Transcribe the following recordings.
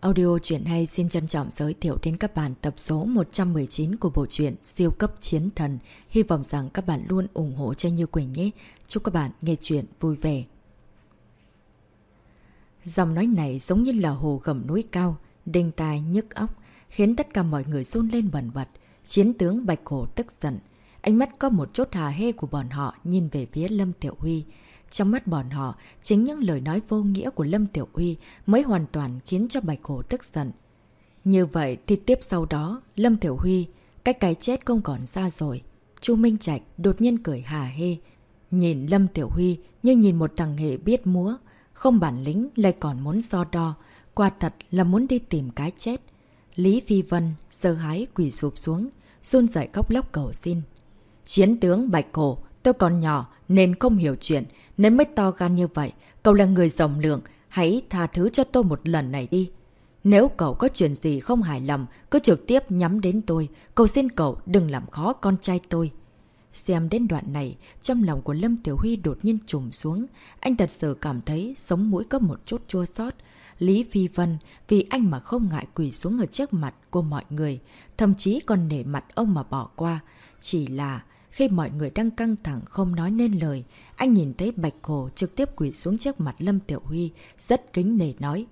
Audio truyện hay xin trân trọng giới thiệu đến các bạn tập số 119 của bộ truyện Siêu cấp chiến thần. Hy vọng rằng các bạn luôn ủng hộ cho Như Quỳnh nhé. Chúc các bạn nghe truyện vui vẻ. Dòng nói này giống như là hồ gầm núi cao, đinh tai nhức óc, khiến tất cả mọi người run lên bẩn bật. Chiến tướng Bạch Hổ tức giận. Ánh mắt có một chút hà hê của bọn họ nhìn về phía Lâm Tiểu Huy. Trong mắt bọn họ, chính những lời nói vô nghĩa của Lâm Tiểu Uy mới hoàn toàn khiến cho Bạch Hổ tức giận. Như vậy thì tiếp sau đó, Lâm Tiểu Huy, cái cái chết không còn xa rồi. Chu Minh Trạch đột nhiên cười hà hê. Nhìn Lâm Tiểu Huy như nhìn một thằng hệ biết múa, không bản lĩnh lại còn muốn so đo, quả thật là muốn đi tìm cái chết. Lý Phi Vân sơ hái quỳ sụp xuống, run dậy khóc lóc cầu xin. Chiến tướng Bạch Cổ, tôi còn nhỏ nên không hiểu chuyện, nên mới to gan như vậy. Cậu là người rộng lượng, hãy tha thứ cho tôi một lần này đi. Nếu cậu có chuyện gì không hài lòng, cứ trực tiếp nhắm đến tôi. Cầu xin cậu đừng làm khó con trai tôi. Xem đến đoạn này, trong lòng của Lâm Tiểu Huy đột nhiên trùm xuống. Anh thật sự cảm thấy sống mũi có một chút chua sót. Lý Phi Vân, vì anh mà không ngại quỳ xuống ở trước mặt của mọi người, thậm chí còn nể mặt ông mà bỏ qua. Chỉ là khi mọi người đang căng thẳng không nói nên lời, anh nhìn thấy Bạch Hồ trực tiếp quỷ xuống trước mặt Lâm Tiểu Huy, rất kính nể nói.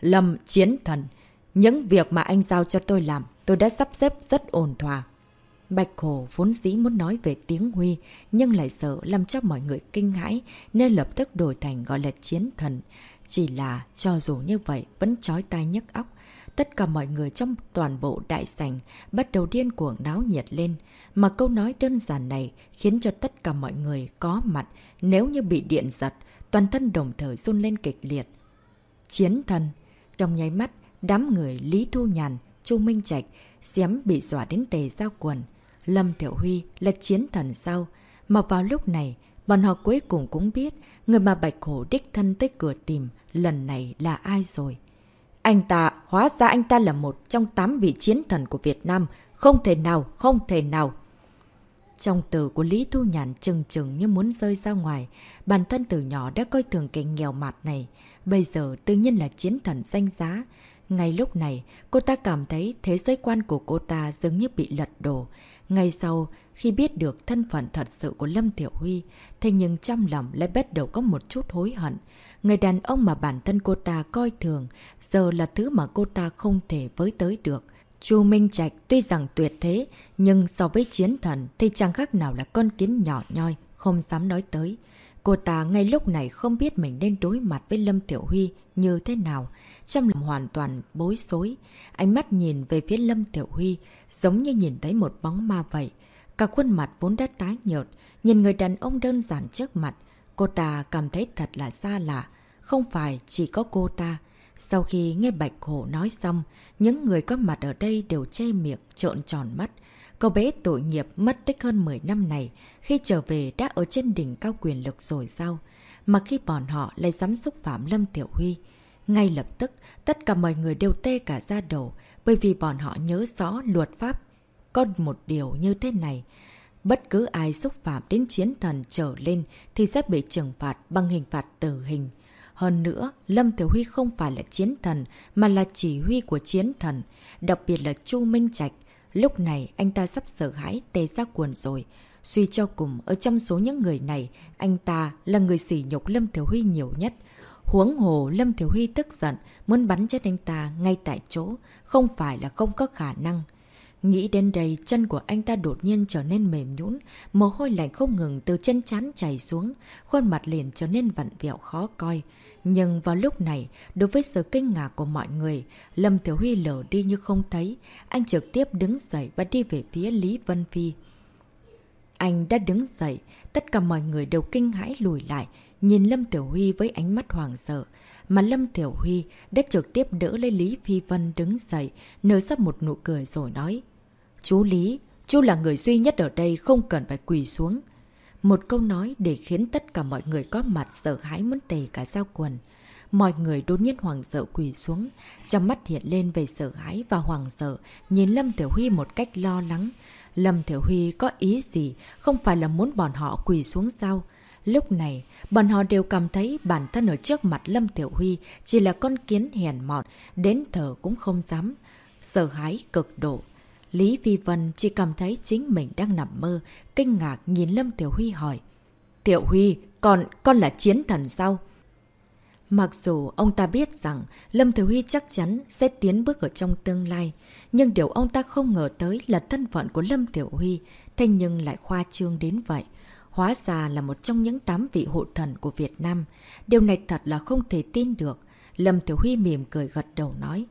Lâm chiến thần, những việc mà anh giao cho tôi làm, tôi đã sắp xếp rất ổn thỏa. Bạch Hồ vốn dĩ muốn nói về tiếng Huy, nhưng lại sợ làm cho mọi người kinh hãi, nên lập tức đổi thành gọi là chiến thần. Chỉ là, cho dù như vậy, vẫn chói tai nhức óc. Tất cả mọi người trong toàn bộ đại sảnh bắt đầu điên cuồng náo nhiệt lên. Mà câu nói đơn giản này khiến cho tất cả mọi người có mặt nếu như bị điện giật, toàn thân đồng thời run lên kịch liệt. Chiến thần. Trong nháy mắt, đám người Lý Thu Nhàn, Chu Minh Trạch, xém bị dọa đến tề giao quần. Lâm Thiểu Huy là chiến thần sao? Mà vào lúc này, bọn họ cuối cùng cũng biết người mà Bạch Hổ đích thân tới cửa tìm lần này là ai rồi. Anh ta, hóa ra anh ta là một trong tám vị chiến thần của Việt Nam. Không thể nào, không thể nào. Trong từ của Lý Thu Nhàn chừng chừng như muốn rơi ra ngoài. Bản thân từ nhỏ đã coi thường cái nghèo mạt này. Bây giờ tự nhiên là chiến thần danh giá. Ngay lúc này, cô ta cảm thấy thế giới quan của cô ta dường như bị lật đổ. Ngay sau, khi biết được thân phận thật sự của Lâm Tiểu Huy, thế nhưng trong lòng lại bắt đầu có một chút hối hận. Người đàn ông mà bản thân cô ta coi thường, giờ là thứ mà cô ta không thể với tới được. Chu Minh Trạch tuy rằng tuyệt thế, nhưng so với chiến thần thì chẳng khác nào là con kiến nhỏ nhoi, không dám nói tới. Cô ta ngay lúc này không biết mình nên đối mặt với Lâm Tiểu Huy như thế nào, trong lòng hoàn toàn bối rối. Ánh mắt nhìn về phía Lâm Tiểu Huy giống như nhìn thấy một bóng ma vậy. Cả khuôn mặt vốn đã tái nhợt, nhìn người đàn ông đơn giản trước mặt, cô ta cảm thấy thật là xa lạ. Không phải chỉ có cô ta. Sau khi nghe Bạch Hổ nói xong, những người có mặt ở đây đều che miệng, trộn tròn mắt. Cậu bé tội nghiệp mất tích hơn 10 năm này, khi trở về đã ở trên đỉnh cao quyền lực rồi sao? Mà khi bọn họ lại dám xúc phạm Lâm Tiểu Huy. Ngay lập tức, tất cả mọi người đều tê cả ra đầu, bởi vì bọn họ nhớ rõ luật pháp. Có một điều như thế này, bất cứ ai xúc phạm đến chiến thần trở lên thì sẽ bị trừng phạt bằng hình phạt tử hình. Hơn nữa, Lâm Thiểu Huy không phải là chiến thần, mà là chỉ huy của chiến thần, đặc biệt là Chu Minh Trạch. Lúc này, anh ta sắp sợ hãi tê ra quần rồi. Suy cho cùng, ở trong số những người này, anh ta là người sỉ nhục Lâm Thiểu Huy nhiều nhất. Huống hồ, Lâm Thiểu Huy tức giận, muốn bắn chết anh ta ngay tại chỗ, không phải là không có khả năng. Nghĩ đến đây, chân của anh ta đột nhiên trở nên mềm nhũn, mồ hôi lạnh không ngừng từ chân chán chảy xuống, khuôn mặt liền trở nên vặn vẹo khó coi. Nhưng vào lúc này, đối với sự kinh ngạc của mọi người, Lâm Tiểu Huy lở đi như không thấy. Anh trực tiếp đứng dậy và đi về phía Lý Vân Phi. Anh đã đứng dậy, tất cả mọi người đều kinh hãi lùi lại, nhìn Lâm Tiểu Huy với ánh mắt hoàng sợ. Mà Lâm Tiểu Huy đã trực tiếp đỡ lấy Lý Phi Vân đứng dậy, nở ra một nụ cười rồi nói. Chú Lý, chú là người duy nhất ở đây không cần phải quỳ xuống. Một câu nói để khiến tất cả mọi người có mặt sợ hãi muốn tề cả giao quần. Mọi người đột nhiên hoàng sợ quỳ xuống, trong mắt hiện lên về sợ hãi và hoàng sợ, nhìn Lâm Tiểu Huy một cách lo lắng. Lâm Tiểu Huy có ý gì, không phải là muốn bọn họ quỳ xuống sao? Lúc này, bọn họ đều cảm thấy bản thân ở trước mặt Lâm Tiểu Huy chỉ là con kiến hèn mọn, đến thở cũng không dám. Sợ hãi cực độ. Lý Phi Vân chỉ cảm thấy chính mình đang nằm mơ, kinh ngạc nhìn Lâm Tiểu Huy hỏi. Tiểu Huy, con, con là chiến thần sao? Mặc dù ông ta biết rằng Lâm Thừa Huy chắc chắn sẽ tiến bước ở trong tương lai, nhưng điều ông ta không ngờ tới là thân phận của Lâm Tiểu Huy, thế nhưng lại khoa trương đến vậy. Hóa ra là một trong những tám vị hộ thần của Việt Nam. Điều này thật là không thể tin được. Lâm Tiểu Huy mỉm cười gật đầu nói.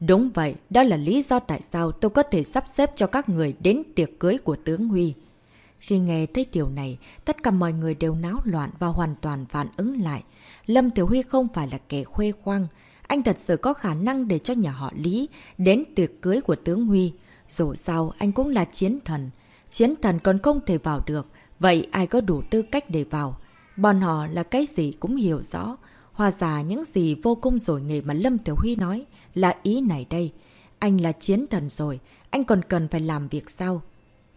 Đúng vậy, đó là lý do tại sao tôi có thể sắp xếp cho các người đến tiệc cưới của tướng Huy. Khi nghe thấy điều này, tất cả mọi người đều náo loạn và hoàn toàn phản ứng lại. Lâm Tiểu Huy không phải là kẻ khuê khoang. Anh thật sự có khả năng để cho nhà họ Lý đến tiệc cưới của tướng Huy. Dù sao, anh cũng là chiến thần. Chiến thần còn không thể vào được. Vậy ai có đủ tư cách để vào? Bọn họ là cái gì cũng hiểu rõ. Hòa giả những gì vô cùng rồi nghề mà Lâm Tiểu Huy nói là ý này đây. Anh là chiến thần rồi, anh còn cần phải làm việc sao?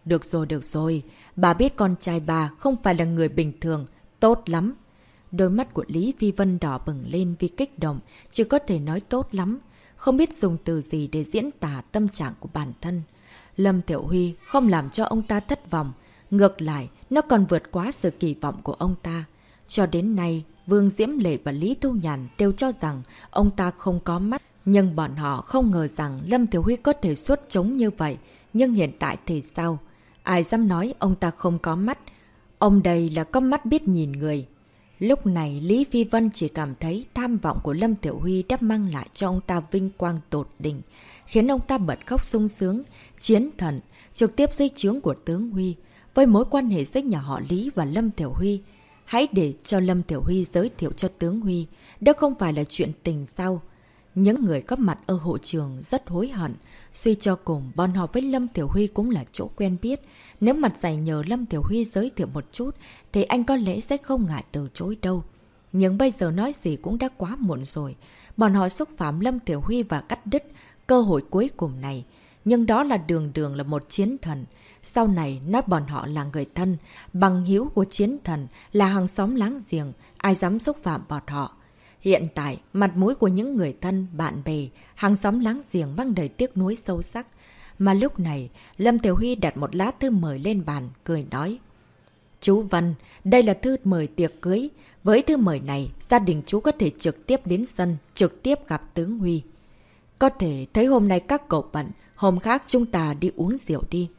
Được rồi, được rồi. Bà biết con trai bà không phải là người bình thường. Tốt lắm. Đôi mắt của Lý phi Vân đỏ bừng lên vì kích động, chỉ có thể nói tốt lắm. Không biết dùng từ gì để diễn tả tâm trạng của bản thân. Lâm Tiểu Huy không làm cho ông ta thất vọng. Ngược lại, nó còn vượt quá sự kỳ vọng của ông ta. Cho đến nay, Vương Diễm Lệ và Lý thu Nhàn đều cho rằng ông ta không có mắt. Nhưng bọn họ không ngờ rằng Lâm Tiểu Huy có thể xuất chống như vậy. Nhưng hiện tại thì sao? Ai dám nói ông ta không có mắt? Ông đây là có mắt biết nhìn người. Lúc này Lý Phi Vân chỉ cảm thấy tham vọng của Lâm Tiểu Huy đã mang lại cho ông ta vinh quang tột đỉnh, khiến ông ta bật khóc sung sướng, chiến thần, trực tiếp dây chướng của tướng Huy. Với mối quan hệ giữa nhà họ Lý và Lâm Tiểu Huy, hãy để cho Lâm Tiểu Huy giới thiệu cho tướng Huy, đó không phải là chuyện tình sao. Những người có mặt ở hộ trường rất hối hận, suy cho cùng bọn họ với Lâm Tiểu Huy cũng là chỗ quen biết, nếu mặt dày nhờ Lâm Tiểu Huy giới thiệu một chút, thì anh có lẽ sẽ không ngại từ chối đâu. Nhưng bây giờ nói gì cũng đã quá muộn rồi. Bọn họ xúc phạm Lâm Tiểu Huy và cắt đứt cơ hội cuối cùng này. Nhưng đó là đường đường là một chiến thần. Sau này nói bọn họ là người thân, bằng hiếu của chiến thần, là hàng xóm láng giềng, ai dám xúc phạm bọn họ. Hiện tại, mặt mũi của những người thân, bạn bè, hàng xóm láng giềng mang đầy tiếc nuối sâu sắc. Mà lúc này, Lâm Tiểu Huy đặt một lá thư mời lên bàn, cười nói. Chú Văn, đây là thư mời tiệc cưới. Với thư mời này, gia đình chú có thể trực tiếp đến sân, trực tiếp gặp tướng Huy. Có thể thấy hôm nay các cậu bận, hôm khác chúng ta đi uống rượu đi.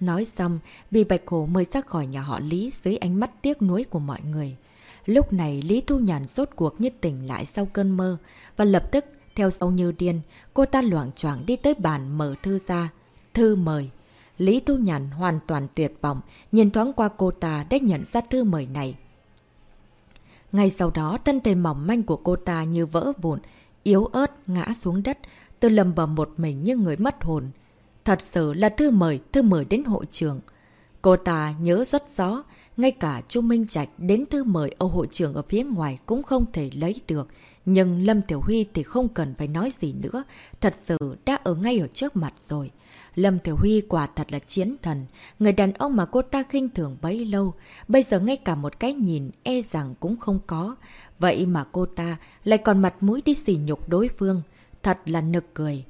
Nói xong, vì Bạch Hồ mới ra khỏi nhà họ Lý dưới ánh mắt tiếc nuối của mọi người. Lúc này Lý Thu Nhàn rốt cuộc nhất tỉnh lại sau cơn mơ và lập tức theo sau như điên, cô ta loạn choạng đi tới bàn mở thư ra, Thư mời. Lý Thu Nhàn hoàn toàn tuyệt vọng, nhìn thoáng qua cô ta đã nhận ra thư mời này. Ngay sau đó, thân thể mỏng manh của cô ta như vỡ vụn, yếu ớt ngã xuống đất, từ lầm bầm một mình như người mất hồn. Thật sự là thư mời, thư mời đến hội trường. Cô ta nhớ rất rõ, ngay cả Chu Minh Trạch đến thư mời Âu hội trưởng ở phía ngoài cũng không thể lấy được. Nhưng Lâm Tiểu Huy thì không cần phải nói gì nữa, thật sự đã ở ngay ở trước mặt rồi. Lâm Tiểu Huy quả thật là chiến thần, người đàn ông mà cô ta khinh thường bấy lâu, bây giờ ngay cả một cái nhìn e rằng cũng không có. Vậy mà cô ta lại còn mặt mũi đi xỉ nhục đối phương, thật là nực cười.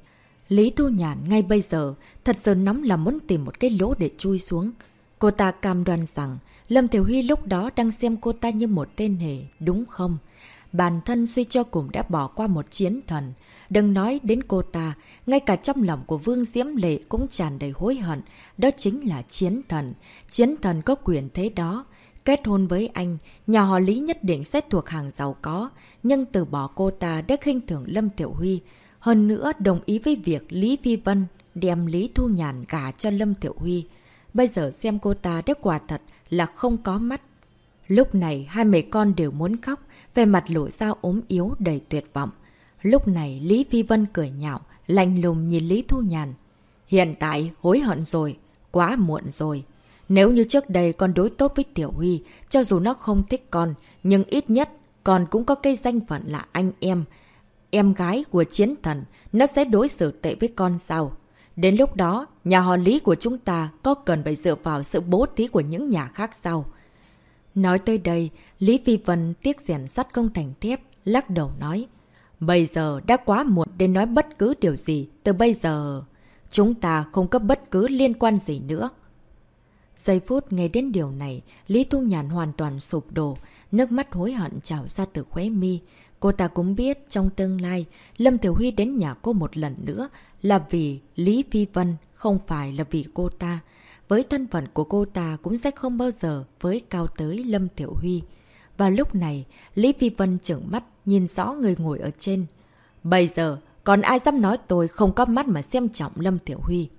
Lý Thu Nhàn ngay bây giờ thật sự nóng là muốn tìm một cái lỗ để chui xuống. Cô ta cam đoan rằng Lâm Tiểu Huy lúc đó đang xem cô ta như một tên hề, đúng không? Bản thân suy cho cùng đã bỏ qua một chiến thần. Đừng nói đến cô ta, ngay cả trong lòng của Vương Diễm Lệ cũng tràn đầy hối hận. Đó chính là chiến thần. Chiến thần có quyền thế đó. Kết hôn với anh, nhà họ Lý nhất định sẽ thuộc hàng giàu có. Nhưng từ bỏ cô ta đã khinh thường Lâm Tiểu Huy. Hơn nữa đồng ý với việc Lý Vi Vân đem Lý Thu Nhàn gả cho Lâm Tiểu Huy. Bây giờ xem cô ta đã quả thật là không có mắt. Lúc này hai mẹ con đều muốn khóc, về mặt lộ ra ốm yếu đầy tuyệt vọng. Lúc này Lý Phi Vân cười nhạo, lạnh lùng nhìn Lý Thu Nhàn. Hiện tại hối hận rồi, quá muộn rồi. Nếu như trước đây con đối tốt với Tiểu Huy, cho dù nó không thích con, nhưng ít nhất con cũng có cây danh phận là anh em. Em gái của chiến thần, nó sẽ đối xử tệ với con sao? Đến lúc đó, nhà họ Lý của chúng ta có cần phải dựa vào sự bố thí của những nhà khác sao? Nói tới đây, Lý Phi Vân tiếc rèn sắt không thành thép, lắc đầu nói. Bây giờ đã quá muộn để nói bất cứ điều gì, từ bây giờ chúng ta không có bất cứ liên quan gì nữa. Giây phút nghe đến điều này, Lý Thu Nhàn hoàn toàn sụp đổ, nước mắt hối hận trào ra từ khóe mi. Cô ta cũng biết trong tương lai, Lâm Tiểu Huy đến nhà cô một lần nữa là vì Lý Phi Vân, không phải là vì cô ta. Với thân phận của cô ta cũng sẽ không bao giờ với cao tới Lâm Tiểu Huy. Và lúc này, Lý Phi Vân trợn mắt, nhìn rõ người ngồi ở trên. Bây giờ, còn ai dám nói tôi không có mắt mà xem trọng Lâm Tiểu Huy.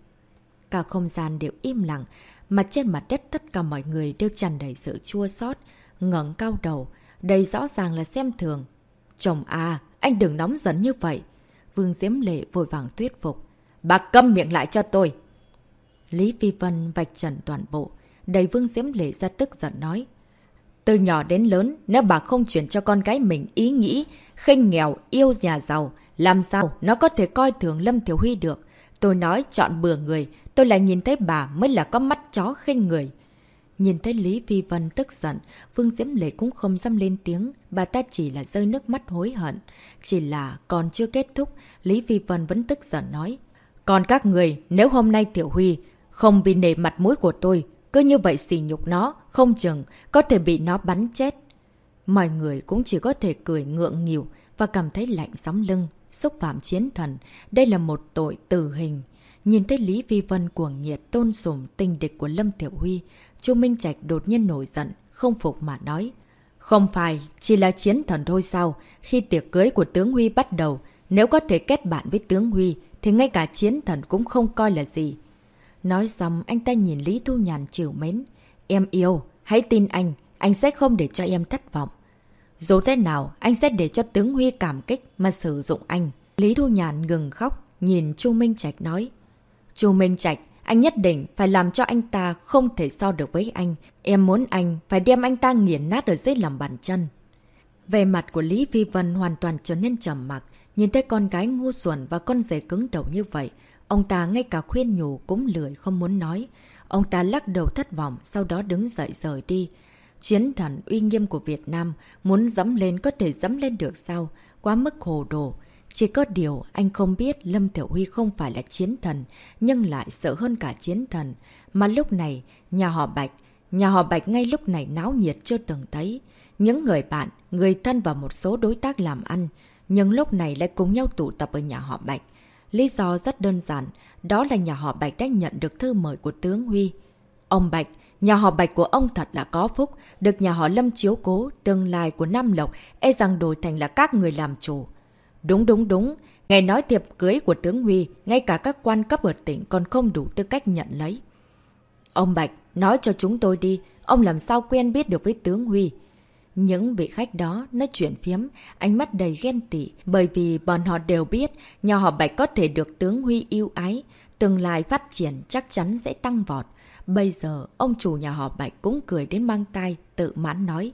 Cả không gian đều im lặng, mặt trên mặt đất tất cả mọi người đều tràn đầy sự chua xót ngẩng cao đầu, đây rõ ràng là xem thường. Chồng à, anh đừng nóng giận như vậy. Vương Diễm Lệ vội vàng thuyết phục. Bà câm miệng lại cho tôi. Lý Phi Vân vạch trần toàn bộ, đầy Vương Diễm Lệ ra tức giận nói. Từ nhỏ đến lớn, nếu bà không chuyển cho con gái mình ý nghĩ, khinh nghèo, yêu nhà giàu, làm sao nó có thể coi thường Lâm Thiếu Huy được. Tôi nói chọn bừa người, tôi lại nhìn thấy bà mới là có mắt chó khinh người. Nhìn thấy Lý Phi Vân tức giận, Vương Diễm Lệ cũng không dám lên tiếng, bà ta chỉ là rơi nước mắt hối hận. Chỉ là còn chưa kết thúc, Lý Phi Vân vẫn tức giận nói. Còn các người, nếu hôm nay Tiểu Huy không vì nề mặt mũi của tôi, cứ như vậy xỉ nhục nó, không chừng, có thể bị nó bắn chết. Mọi người cũng chỉ có thể cười ngượng nghỉu và cảm thấy lạnh sóng lưng, xúc phạm chiến thần. Đây là một tội tử hình. Nhìn thấy Lý Vi Vân cuồng nhiệt tôn sủng tình địch của Lâm Tiểu Huy, Chu Minh Trạch đột nhiên nổi giận, không phục mà nói. Không phải, chỉ là chiến thần thôi sao? Khi tiệc cưới của tướng Huy bắt đầu, nếu có thể kết bạn với tướng Huy, thì ngay cả chiến thần cũng không coi là gì. Nói xong, anh ta nhìn Lý Thu Nhàn chiều mến. Em yêu, hãy tin anh, anh sẽ không để cho em thất vọng. Dù thế nào, anh sẽ để cho tướng Huy cảm kích mà sử dụng anh. Lý Thu Nhàn ngừng khóc, nhìn Chu Minh Trạch nói. Chu Minh Trạch, anh nhất định phải làm cho anh ta không thể so được với anh. Em muốn anh phải đem anh ta nghiền nát ở dưới lòng bàn chân. Về mặt của Lý phi Vân hoàn toàn trở nên trầm mặc, nhìn thấy con gái ngu xuẩn và con rể cứng đầu như vậy. Ông ta ngay cả khuyên nhủ cũng lười không muốn nói. Ông ta lắc đầu thất vọng, sau đó đứng dậy rời đi. Chiến thần uy nghiêm của Việt Nam muốn dẫm lên có thể dẫm lên được sao? Quá mức hồ đồ. Chỉ có điều anh không biết Lâm Tiểu Huy không phải là chiến thần, nhưng lại sợ hơn cả chiến thần. Mà lúc này, nhà họ Bạch, nhà họ Bạch ngay lúc này náo nhiệt chưa từng thấy. Những người bạn, người thân và một số đối tác làm ăn, nhưng lúc này lại cùng nhau tụ tập ở nhà họ Bạch. Lý do rất đơn giản, đó là nhà họ Bạch đã nhận được thư mời của tướng Huy. Ông Bạch, nhà họ Bạch của ông thật là có phúc, được nhà họ Lâm chiếu cố, tương lai của Nam Lộc e rằng đổi thành là các người làm chủ. Đúng đúng đúng, ngày nói tiệp cưới của tướng Huy, ngay cả các quan cấp ở tỉnh còn không đủ tư cách nhận lấy. Ông Bạch, nói cho chúng tôi đi, ông làm sao quen biết được với tướng Huy? Những vị khách đó nói chuyện phiếm, ánh mắt đầy ghen tị, bởi vì bọn họ đều biết nhà họ Bạch có thể được tướng Huy yêu ái, tương lai phát triển chắc chắn sẽ tăng vọt. Bây giờ, ông chủ nhà họ Bạch cũng cười đến mang tay, tự mãn nói.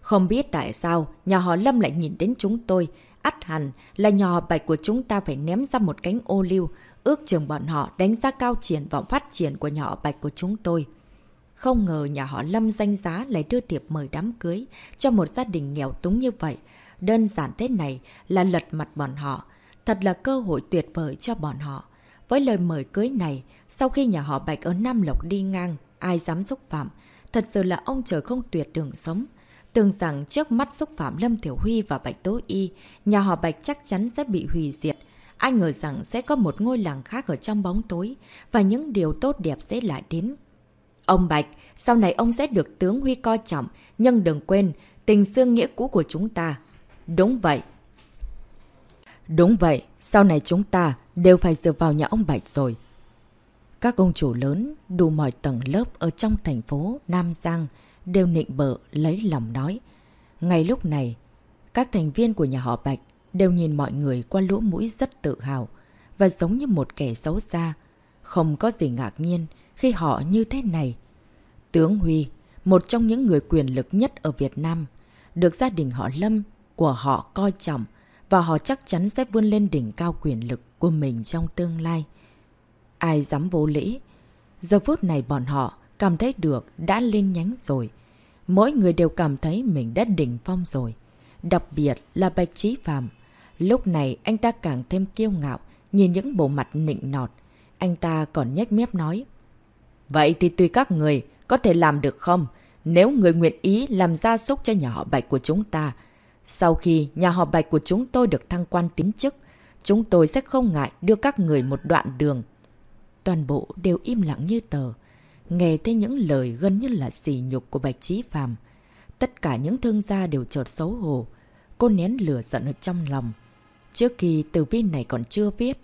Không biết tại sao nhà họ Lâm lại nhìn đến chúng tôi, ắt hẳn là nhỏ Bạch của chúng ta phải ném ra một cánh ô lưu, ước chừng bọn họ đánh giá cao triển vọng phát triển của nhỏ Bạch của chúng tôi. Không ngờ nhà họ Lâm danh giá lại đưa tiệp mời đám cưới cho một gia đình nghèo túng như vậy. Đơn giản thế này là lật mặt bọn họ. Thật là cơ hội tuyệt vời cho bọn họ. Với lời mời cưới này, sau khi nhà họ Bạch ở Nam Lộc đi ngang, ai dám xúc phạm. Thật sự là ông trời không tuyệt đường sống. Tưởng rằng trước mắt xúc phạm Lâm Thiểu Huy và Bạch Tố Y, nhà họ Bạch chắc chắn sẽ bị hủy diệt. Ai ngờ rằng sẽ có một ngôi làng khác ở trong bóng tối và những điều tốt đẹp sẽ lại đến. Ông Bạch, sau này ông sẽ được tướng Huy coi trọng, nhưng đừng quên, tình xương nghĩa cũ của chúng ta. Đúng vậy. Đúng vậy, sau này chúng ta đều phải dựa vào nhà ông Bạch rồi. Các ông chủ lớn, đủ mọi tầng lớp ở trong thành phố Nam Giang đều nịnh bợ lấy lòng nói. Ngay lúc này, các thành viên của nhà họ Bạch đều nhìn mọi người qua lỗ mũi rất tự hào và giống như một kẻ xấu xa. Không có gì ngạc nhiên khi họ như thế này. Tướng Huy, một trong những người quyền lực nhất ở Việt Nam, được gia đình họ Lâm của họ coi trọng và họ chắc chắn sẽ vươn lên đỉnh cao quyền lực của mình trong tương lai. Ai dám vô lễ? Giờ phút này bọn họ cảm thấy được đã lên nhánh rồi. mỗi người đều cảm thấy mình đã đỉnh phong rồi. Đặc biệt là Bạch Trí Phạm. Lúc này anh ta càng thêm kiêu ngạo, nhìn những bộ mặt nịnh nọt. Anh ta còn nhếch mép nói. Vậy thì tùy các người, có thể làm được không? Nếu người nguyện ý làm gia súc cho nhà họ Bạch của chúng ta, sau khi nhà họ Bạch của chúng tôi được thăng quan tín chức, chúng tôi sẽ không ngại đưa các người một đoạn đường. Toàn bộ đều im lặng như tờ. Nghe thấy những lời gần như là sỉ nhục của Bạch Trí Phàm Tất cả những thương gia đều chợt xấu hổ. Cô nén lửa giận ở trong lòng. Trước khi tử vi này còn chưa viết,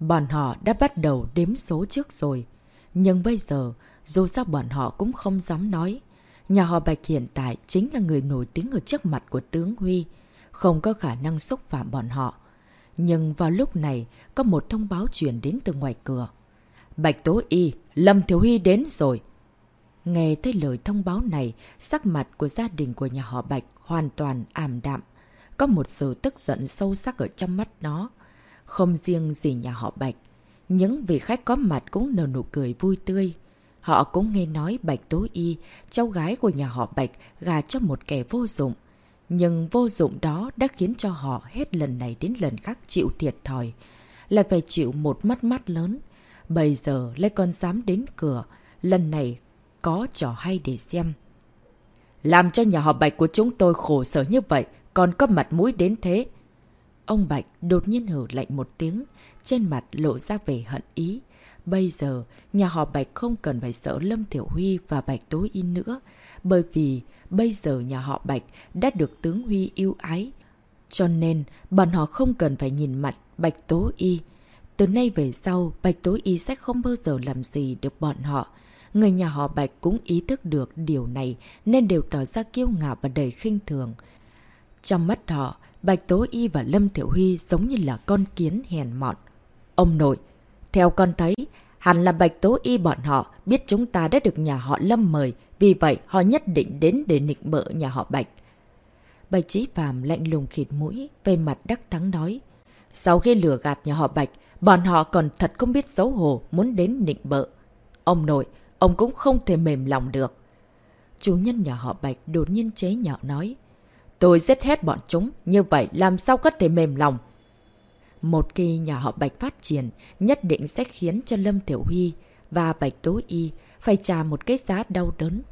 bọn họ đã bắt đầu đếm số trước rồi. Nhưng bây giờ, dù sao bọn họ cũng không dám nói. Nhà họ Bạch hiện tại chính là người nổi tiếng ở trước mặt của tướng Huy, không có khả năng xúc phạm bọn họ. Nhưng vào lúc này, có một thông báo truyền đến từ ngoài cửa. Bạch Tố Y, Lâm Thiếu Huy đến rồi. Nghe thấy lời thông báo này, sắc mặt của gia đình của nhà họ Bạch hoàn toàn ảm đạm. Có một sự tức giận sâu sắc ở trong mắt nó. Không riêng gì nhà họ Bạch, những vị khách có mặt cũng nở nụ cười vui tươi. Họ cũng nghe nói Bạch Tố Y, cháu gái của nhà họ Bạch, gà cho một kẻ vô dụng. Nhưng vô dụng đó đã khiến cho họ hết lần này đến lần khác chịu thiệt thòi. Lại phải chịu một mất mắt lớn. Bây giờ lại còn dám đến cửa. Lần này có trò hay để xem. Làm cho nhà họ Bạch của chúng tôi khổ sở như vậy, còn có mặt mũi đến thế. Ông Bạch đột nhiên hử lạnh một tiếng, trên mặt lộ ra vẻ hận ý. Bây giờ, nhà họ Bạch không cần phải sợ Lâm Thiểu Huy và Bạch Tố Y nữa, bởi vì bây giờ nhà họ Bạch đã được tướng Huy yêu ái. Cho nên, bọn họ không cần phải nhìn mặt Bạch Tố Y. Từ nay về sau, Bạch Tố Y sẽ không bao giờ làm gì được bọn họ. Người nhà họ Bạch cũng ý thức được điều này nên đều tỏ ra kiêu ngạo và đầy khinh thường. Trong mắt họ, Bạch Tố Y và Lâm Thiểu Huy giống như là con kiến hèn mọn. Ông nội, theo con thấy, hẳn là Bạch Tố Y bọn họ biết chúng ta đã được nhà họ Lâm mời, vì vậy họ nhất định đến để nịnh bợ nhà họ Bạch. Bạch chí Phàm lạnh lùng khịt mũi, về mặt đắc thắng nói. Sau khi lừa gạt nhà họ Bạch, bọn họ còn thật không biết xấu hổ muốn đến nịnh bợ. Ông nội, ông cũng không thể mềm lòng được. Chủ nhân nhà họ Bạch đột nhiên chế nhạo nói. Tôi giết hết bọn chúng, như vậy làm sao có thể mềm lòng. Một khi nhà họ Bạch phát triển, nhất định sẽ khiến cho Lâm Tiểu Huy và Bạch Tố Y phải trả một cái giá đau đớn.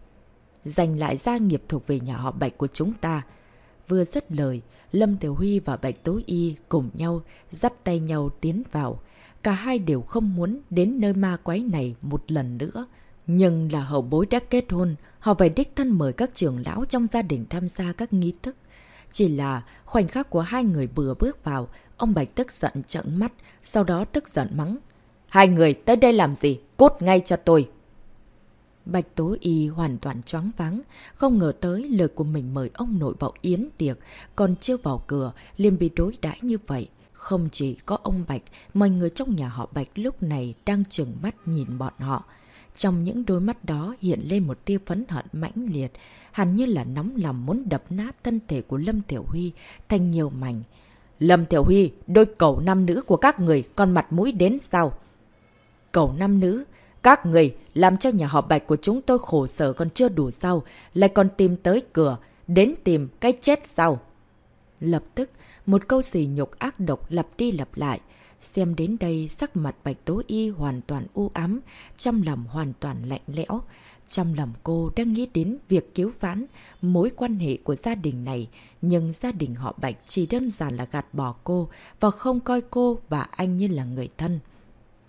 Giành lại gia nghiệp thuộc về nhà họ Bạch của chúng ta. Vừa dứt lời, Lâm Tiểu Huy và Bạch Tố Y cùng nhau dắt tay nhau tiến vào. Cả hai đều không muốn đến nơi ma quái này một lần nữa. Nhưng là hậu bối đã kết hôn, họ phải đích thân mời các trưởng lão trong gia đình tham gia các nghi thức. Chỉ là khoảnh khắc của hai người vừa bước vào, ông Bạch tức giận trận mắt, sau đó tức giận mắng. Hai người tới đây làm gì? Cốt ngay cho tôi! Bạch Tố Y hoàn toàn choáng váng, không ngờ tới lời của mình mời ông nội vào yến tiệc, còn chưa vào cửa, liền bị đối đãi như vậy. Không chỉ có ông Bạch, mọi người trong nhà họ Bạch lúc này đang trừng mắt nhìn bọn họ. Trong những đôi mắt đó hiện lên một tia phấn hận mãnh liệt, hẳn như là nóng lòng muốn đập nát thân thể của Lâm Tiểu Huy thành nhiều mảnh. Lâm Tiểu Huy, đôi cầu nam nữ của các người còn mặt mũi đến sao? Cầu nam nữ, các người làm cho nhà họ Bạch của chúng tôi khổ sở còn chưa đủ sao, lại còn tìm tới cửa, đến tìm cái chết sao? Lập tức, một câu xỉ nhục ác độc lặp đi lặp lại. Xem đến đây, sắc mặt Bạch Tố Y hoàn toàn u ám, trong lòng hoàn toàn lạnh lẽo. Trong lòng cô đang nghĩ đến việc cứu vãn mối quan hệ của gia đình này, nhưng gia đình họ Bạch chỉ đơn giản là gạt bỏ cô và không coi cô và anh như là người thân.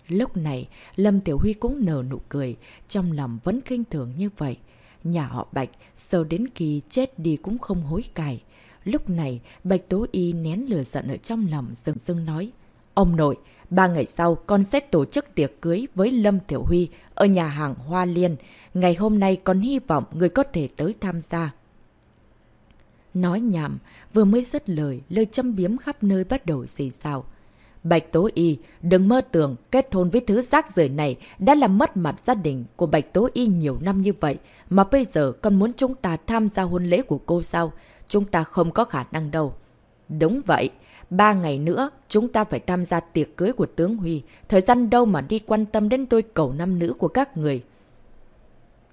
Lúc này, Lâm Tiểu Huy cũng nở nụ cười, trong lòng vẫn kinh thường như vậy. Nhà họ Bạch, sâu đến khi chết đi cũng không hối cải. Lúc này, Bạch Tố Y nén lửa giận ở trong lòng dừng dưng nói. Ông nội, ba ngày sau con sẽ tổ chức tiệc cưới với Lâm Tiểu Huy ở nhà hàng Hoa Liên. Ngày hôm nay con hy vọng người có thể tới tham gia. Nói nhảm, vừa mới dứt lời, lời châm biếm khắp nơi bắt đầu xì xào. Bạch Tố Y, đừng mơ tưởng kết hôn với thứ rác rưởi này đã làm mất mặt gia đình của Bạch Tố Y nhiều năm như vậy, mà bây giờ còn muốn chúng ta tham gia hôn lễ của cô sao? Chúng ta không có khả năng đâu. Đúng vậy, ba ngày nữa chúng ta phải tham gia tiệc cưới của tướng Huy, thời gian đâu mà đi quan tâm đến đôi cầu nam nữ của các người.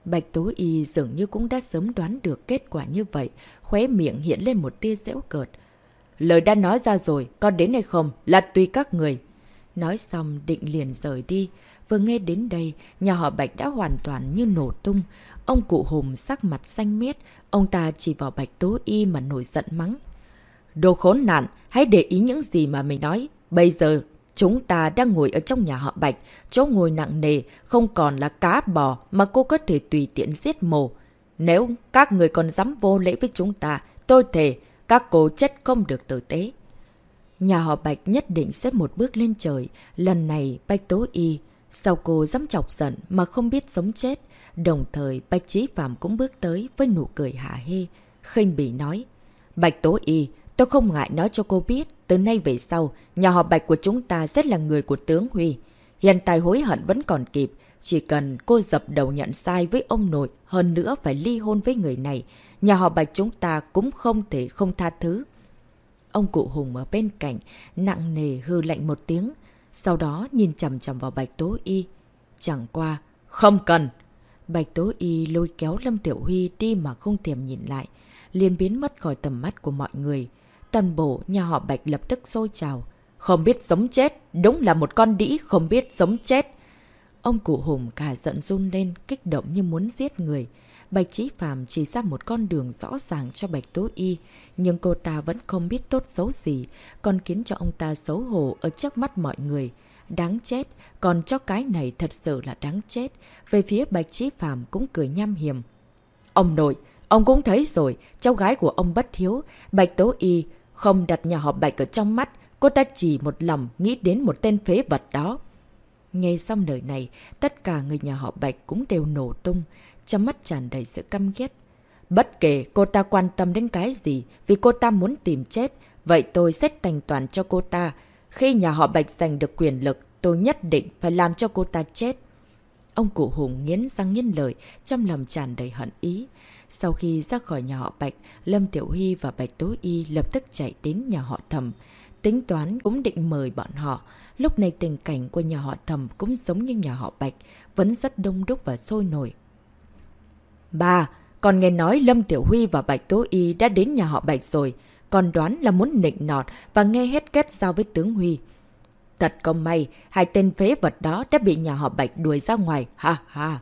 Bạch Tố Y dường như cũng đã sớm đoán được kết quả như vậy, khóe miệng hiện lên một tia dễu cợt. Lời đã nói ra rồi, con đến hay không là tùy các người. Nói xong định liền rời đi. Vừa nghe đến đây, nhà họ Bạch đã hoàn toàn như nổ tung. Ông cụ Hùng sắc mặt xanh mét, ông ta chỉ vào Bạch Tố Y mà nổi giận mắng. Đồ khốn nạn, hãy để ý những gì mà mình nói. Bây giờ, chúng ta đang ngồi ở trong nhà họ Bạch, chỗ ngồi nặng nề, không còn là cá bò mà cô có thể tùy tiện giết mổ Nếu các người còn dám vô lễ với chúng ta, tôi thề, các cô chết không được tử tế. Nhà họ Bạch nhất định xếp một bước lên trời, lần này Bạch Tố Y, sau cô dám chọc giận mà không biết sống chết. Đồng thời Bạch Chí Phạm cũng bước tới với nụ cười hạ hê, khinh bỉ nói. Bạch Tố Y, tôi không ngại nói cho cô biết, từ nay về sau, nhà họ Bạch của chúng ta sẽ là người của tướng Huy. Hiện tại hối hận vẫn còn kịp, chỉ cần cô dập đầu nhận sai với ông nội, hơn nữa phải ly hôn với người này, nhà họ Bạch chúng ta cũng không thể không tha thứ. Ông cụ Hùng ở bên cạnh, nặng nề hư lạnh một tiếng, sau đó nhìn chầm chầm vào Bạch Tố Y. Chẳng qua, không cần! Bạch Tố Y lôi kéo Lâm Tiểu Huy đi mà không thèm nhìn lại, liền biến mất khỏi tầm mắt của mọi người. Toàn bộ nhà họ Bạch lập tức sôi trào. Không biết sống chết, đúng là một con đĩ không biết sống chết. Ông cụ Hùng cả giận run lên, kích động như muốn giết người. Bạch Chí Phạm chỉ ra một con đường rõ ràng cho Bạch Tố Y, nhưng cô ta vẫn không biết tốt xấu gì, còn khiến cho ông ta xấu hổ ở trước mắt mọi người. Đáng chết, còn cho cái này thật sự là đáng chết. Về phía Bạch Chí Phạm cũng cười nham hiểm. Ông nội, ông cũng thấy rồi, cháu gái của ông bất hiếu, Bạch Tố Y không đặt nhà họ Bạch ở trong mắt, cô ta chỉ một lòng nghĩ đến một tên phế vật đó. Nghe xong lời này, tất cả người nhà họ Bạch cũng đều nổ tung, trong mắt tràn đầy sự căm ghét. Bất kể cô ta quan tâm đến cái gì, vì cô ta muốn tìm chết, vậy tôi sẽ thành toàn cho cô ta. Khi nhà họ Bạch giành được quyền lực, tôi nhất định phải làm cho cô ta chết. Ông cụ Hùng nghiến răng nghiến lợi, trong lòng tràn đầy hận ý. Sau khi ra khỏi nhà họ Bạch, Lâm Tiểu Huy và Bạch Tố Y lập tức chạy đến nhà họ Thầm. Tính toán cũng định mời bọn họ. Lúc này tình cảnh của nhà họ Thầm cũng giống như nhà họ Bạch, vẫn rất đông đúc và sôi nổi. Ba, còn nghe nói Lâm Tiểu Huy và Bạch Tố Y đã đến nhà họ Bạch rồi, con đoán là muốn nịnh nọt và nghe hết kết giao với tướng Huy. Thật công may, hai tên phế vật đó đã bị nhà họ Bạch đuổi ra ngoài, ha ha.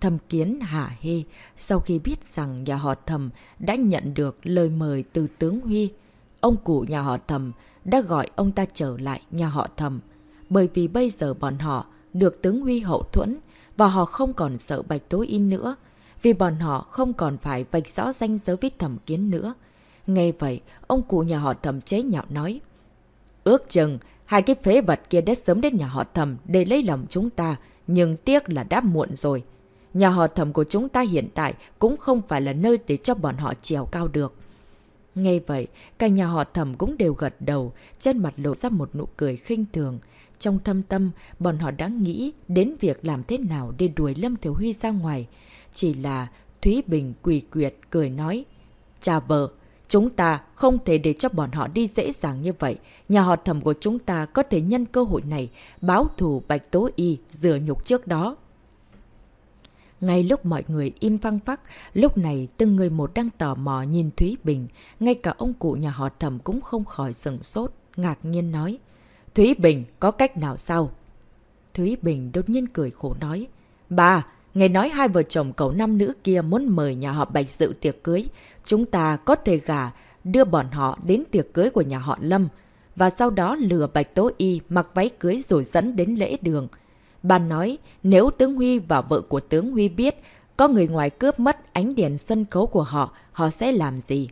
Thầm kiến hả hê, sau khi biết rằng nhà họ thầm đã nhận được lời mời từ tướng Huy, ông cụ nhà họ thầm đã gọi ông ta trở lại nhà họ thầm. Bởi vì bây giờ bọn họ được tướng Huy hậu thuẫn và họ không còn sợ Bạch Tố Y nữa, vì bọn họ không còn phải vạch rõ danh giới với thẩm kiến nữa. Nghe vậy, ông cụ nhà họ thẩm chế nhạo nói. Ước chừng, hai cái phế vật kia đã sớm đến nhà họ thẩm để lấy lòng chúng ta, nhưng tiếc là đã muộn rồi. Nhà họ thẩm của chúng ta hiện tại cũng không phải là nơi để cho bọn họ trèo cao được. Nghe vậy, cả nhà họ thẩm cũng đều gật đầu, trên mặt lộ ra một nụ cười khinh thường. Trong thâm tâm, bọn họ đã nghĩ đến việc làm thế nào để đuổi Lâm Thiếu Huy ra ngoài. Chỉ là Thúy Bình quỳ quyệt cười nói. Cha vợ, chúng ta không thể để cho bọn họ đi dễ dàng như vậy. Nhà họ thẩm của chúng ta có thể nhân cơ hội này báo thù Bạch Tố Y rửa nhục trước đó. Ngay lúc mọi người im phăng phắc, lúc này từng người một đang tò mò nhìn Thúy Bình. Ngay cả ông cụ nhà họ thẩm cũng không khỏi sừng sốt, ngạc nhiên nói. Thúy Bình, có cách nào sao? Thúy Bình đột nhiên cười khổ nói. Bà, nghe nói hai vợ chồng cậu năm nữ kia muốn mời nhà họ Bạch dự tiệc cưới. Chúng ta có thể gả, đưa bọn họ đến tiệc cưới của nhà họ Lâm. Và sau đó lừa Bạch Tố Y mặc váy cưới rồi dẫn đến lễ đường. Bà nói nếu tướng Huy và vợ của tướng Huy biết có người ngoài cướp mất ánh đèn sân khấu của họ, họ sẽ làm gì?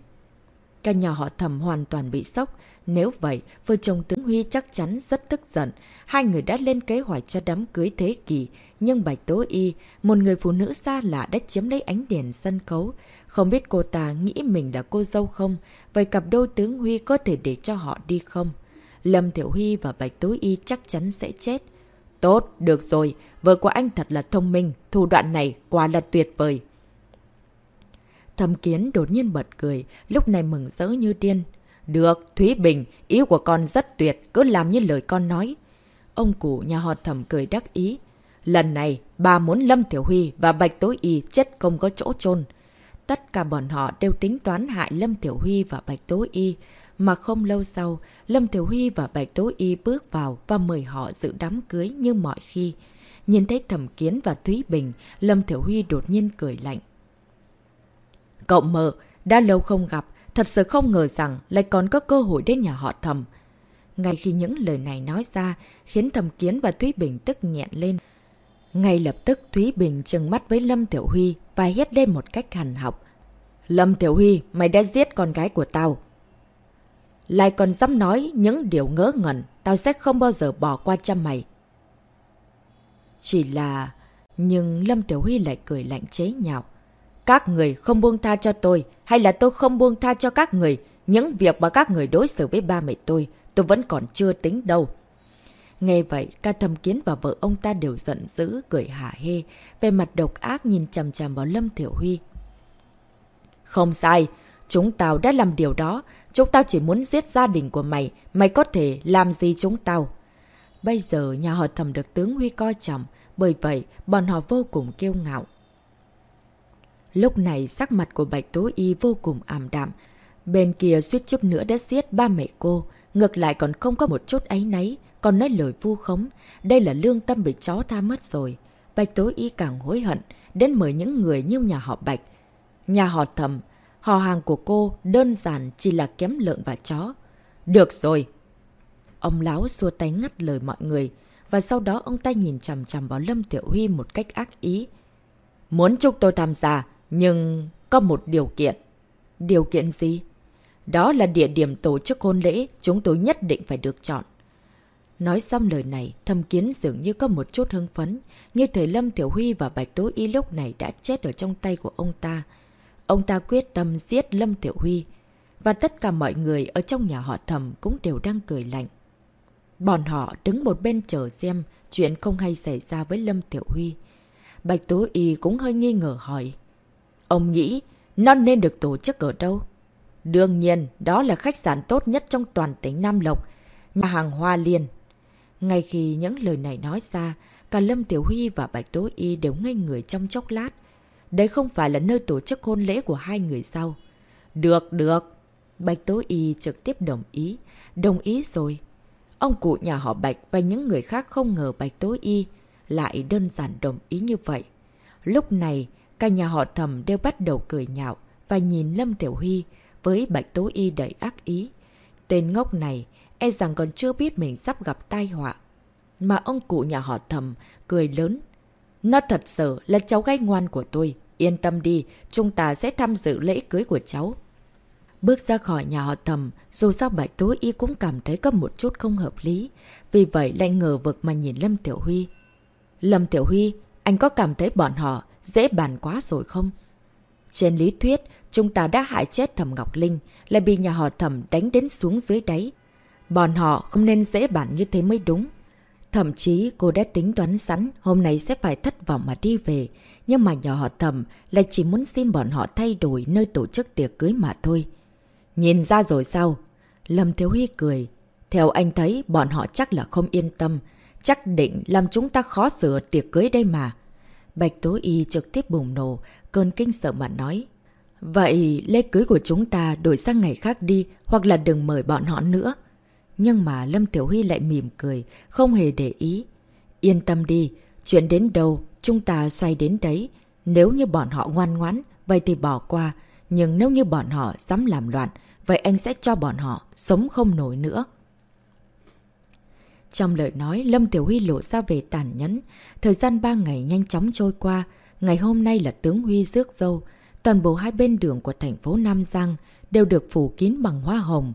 Cả nhà họ thầm hoàn toàn bị sốc. Nếu vậy, vợ chồng tướng Huy chắc chắn rất tức giận. Hai người đã lên kế hoạch cho đám cưới thế kỷ. Nhưng Bạch Tố Y, một người phụ nữ xa lạ đã chiếm lấy ánh đèn sân khấu. Không biết cô ta nghĩ mình là cô dâu không? Vậy cặp đôi tướng Huy có thể để cho họ đi không? Lâm Thiểu Huy và Bạch Tố Y chắc chắn sẽ chết. Tốt, được rồi, vợ của anh thật là thông minh, thủ đoạn này quả là tuyệt vời. Thầm kiến đột nhiên bật cười, lúc này mừng rỡ như điên. Được, Thúy Bình, ý của con rất tuyệt, cứ làm như lời con nói. Ông cụ nhà họ thầm cười đắc ý. Lần này, bà muốn Lâm Tiểu Huy và Bạch Tối Y chết không có chỗ chôn Tất cả bọn họ đều tính toán hại Lâm Tiểu Huy và Bạch Tối Y. Mà không lâu sau, Lâm Tiểu Huy và Bạch Tối Y bước vào và mời họ dự đám cưới như mọi khi. Nhìn thấy Thẩm Kiến và Thúy Bình, Lâm Tiểu Huy đột nhiên cười lạnh. Cậu mờ, đã lâu không gặp, thật sự không ngờ rằng lại còn có cơ hội đến nhà họ Thẩm. Ngay khi những lời này nói ra, khiến Thẩm Kiến và Thúy Bình tức nghẹn lên. Ngay lập tức Thúy Bình trừng mắt với Lâm Tiểu Huy và hét lên một cách hằn học. Lâm Tiểu Huy, mày đã giết con gái của tao. Lại còn dám nói những điều ngớ ngẩn, tao sẽ không bao giờ bỏ qua cho mày. Chỉ là... Nhưng Lâm Tiểu Huy lại cười lạnh chế nhạo. Các người không buông tha cho tôi, hay là tôi không buông tha cho các người. Những việc mà các người đối xử với ba mẹ tôi, tôi vẫn còn chưa tính đâu. Nghe vậy, ca thầm kiến và vợ ông ta đều giận dữ, cười hả hê, về mặt độc ác nhìn chằm chằm vào Lâm Thiểu Huy. Không sai, chúng tao đã làm điều đó, chúng tao chỉ muốn giết gia đình của mày, mày có thể làm gì chúng tao? Bây giờ nhà họ thầm được tướng Huy coi trọng, bởi vậy bọn họ vô cùng kiêu ngạo. Lúc này sắc mặt của Bạch Tố Y vô cùng ảm đạm. Bên kia suýt chút nữa đã giết ba mẹ cô, ngược lại còn không có một chút ấy nấy, còn nói lời vu khống. Đây là lương tâm bị chó tha mất rồi. Bạch Tố Y càng hối hận, đến mời những người như nhà họ Bạch. Nhà họ thầm, họ hàng của cô đơn giản chỉ là kém lợn và chó. Được rồi, Ông lão xua tay ngắt lời mọi người, và sau đó ông ta nhìn chằm chằm vào Lâm Tiểu Huy một cách ác ý. Muốn chúc tôi tham gia, nhưng có một điều kiện. Điều kiện gì? Đó là địa điểm tổ chức hôn lễ, chúng tôi nhất định phải được chọn. Nói xong lời này, thâm kiến dường như có một chút hưng phấn, như thời Lâm Tiểu Huy và Bạch Tố Y lúc này đã chết ở trong tay của ông ta. Ông ta quyết tâm giết Lâm Tiểu Huy, và tất cả mọi người ở trong nhà họ thầm cũng đều đang cười lạnh. Bọn họ đứng một bên chờ xem chuyện không hay xảy ra với Lâm Tiểu Huy. Bạch Tố Y cũng hơi nghi ngờ hỏi. Ông nghĩ nó nên được tổ chức ở đâu? Đương nhiên, đó là khách sạn tốt nhất trong toàn tỉnh Nam Lộc, nhà hàng Hoa Liên. Ngay khi những lời này nói ra, cả Lâm Tiểu Huy và Bạch Tố Y đều ngây người trong chốc lát. Đấy không phải là nơi tổ chức hôn lễ của hai người sau. Được, được. Bạch Tố Y trực tiếp đồng ý. Đồng ý rồi. Ông cụ nhà họ Bạch và những người khác không ngờ Bạch Tố Y lại đơn giản đồng ý như vậy. Lúc này, cả nhà họ thầm đều bắt đầu cười nhạo và nhìn Lâm Tiểu Huy với Bạch Tố Y đầy ác ý. Tên ngốc này e rằng còn chưa biết mình sắp gặp tai họa. Mà ông cụ nhà họ thầm cười lớn. Nó thật sự là cháu gái ngoan của tôi. Yên tâm đi, chúng ta sẽ tham dự lễ cưới của cháu. Bước ra khỏi nhà họ thầm, dù sao Bạch tối Y cũng cảm thấy có một chút không hợp lý. Vì vậy lại ngờ vực mà nhìn Lâm Tiểu Huy. Lâm Tiểu Huy, anh có cảm thấy bọn họ dễ bàn quá rồi không? Trên lý thuyết, chúng ta đã hại chết thầm Ngọc Linh, lại bị nhà họ thầm đánh đến xuống dưới đáy. Bọn họ không nên dễ bản như thế mới đúng. Thậm chí cô đã tính toán sẵn hôm nay sẽ phải thất vọng mà đi về, nhưng mà nhỏ họ thầm lại chỉ muốn xin bọn họ thay đổi nơi tổ chức tiệc cưới mà thôi. Nhìn ra rồi sao? Lâm Thiếu Huy cười. Theo anh thấy, bọn họ chắc là không yên tâm. Chắc định làm chúng ta khó sửa tiệc cưới đây mà. Bạch Tố Y trực tiếp bùng nổ, cơn kinh sợ mà nói. Vậy lễ cưới của chúng ta đổi sang ngày khác đi, hoặc là đừng mời bọn họ nữa. Nhưng mà Lâm Tiểu Huy lại mỉm cười, không hề để ý. Yên tâm đi, chuyện đến đâu, chúng ta xoay đến đấy. Nếu như bọn họ ngoan ngoãn, vậy thì bỏ qua. Nhưng nếu như bọn họ dám làm loạn, vậy anh sẽ cho bọn họ sống không nổi nữa. Trong lời nói, Lâm Tiểu Huy lộ ra về tàn nhẫn. Thời gian ba ngày nhanh chóng trôi qua. Ngày hôm nay là tướng Huy rước dâu. Toàn bộ hai bên đường của thành phố Nam Giang đều được phủ kín bằng hoa hồng.